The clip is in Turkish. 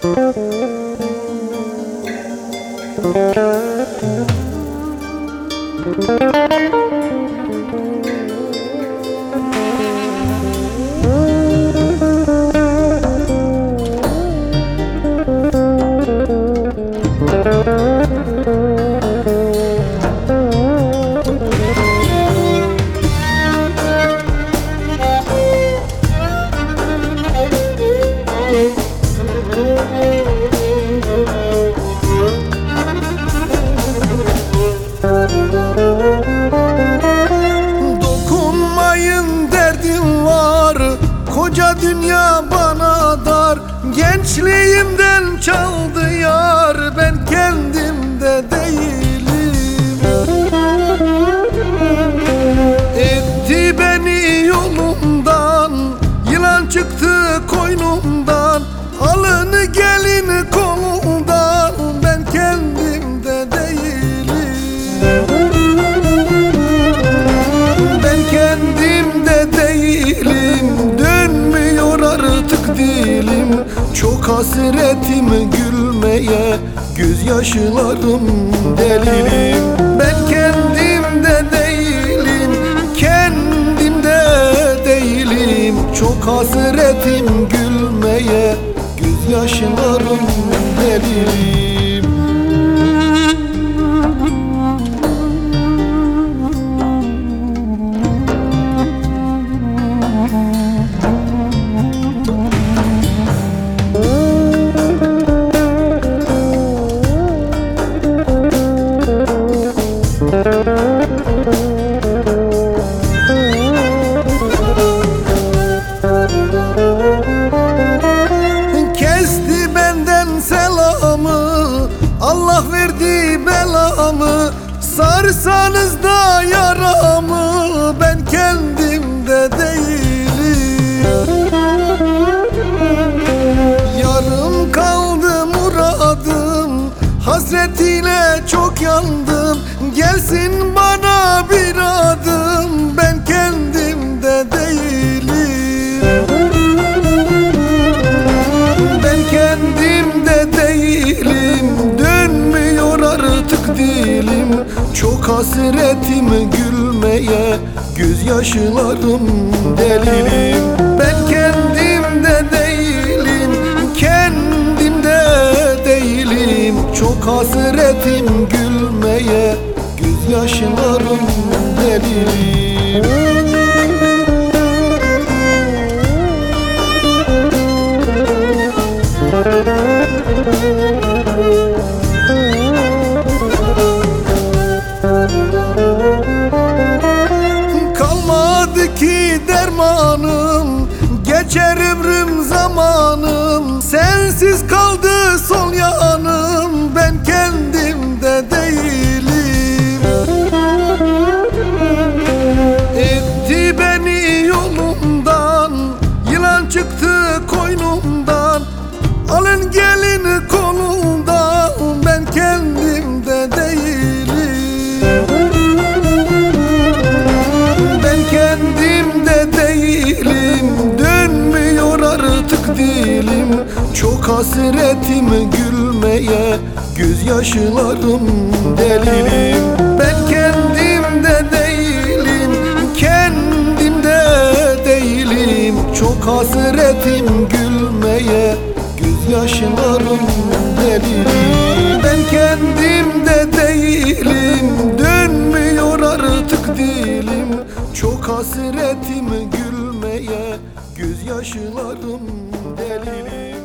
Thank you. Koca dünya bana dar. Gençliğimden çaldı yar. Ben kendimde değilim. Etti beni yolumdan Yılan çıktı koynumdan. Alın gelin dilim Çok hasretim gülmeye Gözyaşlarım delilim. Ben kendimde değilim Kendimde değilim. Çok hasretim gülmeye Gözyaşlarım delilim Allah verdi belamı Sarsanız da yaramı Ben kendimde değilim. Yarım kaldı muradım Hasretiyle çok yandım. Gelsin Çok hasretim gülmeye Gözyaşlarım delilim Ben kendimde değilim Kendimde değilim. Çok hasretim gülmeye Gözyaşlarım delilim Kalmadı ki dermanım Geçer ömrüm zamanım. Sensiz kaldı sol yanım dilim Çok hasretim gülmeye Gözyaşlarım delilim. Ben kendimde değilim Kendimde değilim. Çok hasretim gülmeye Gözyaşlarım delilim. Ben kendimde değilim Dönmüyor artık dilim. Çok hasretim gülmeye Gözyaşlarım delilim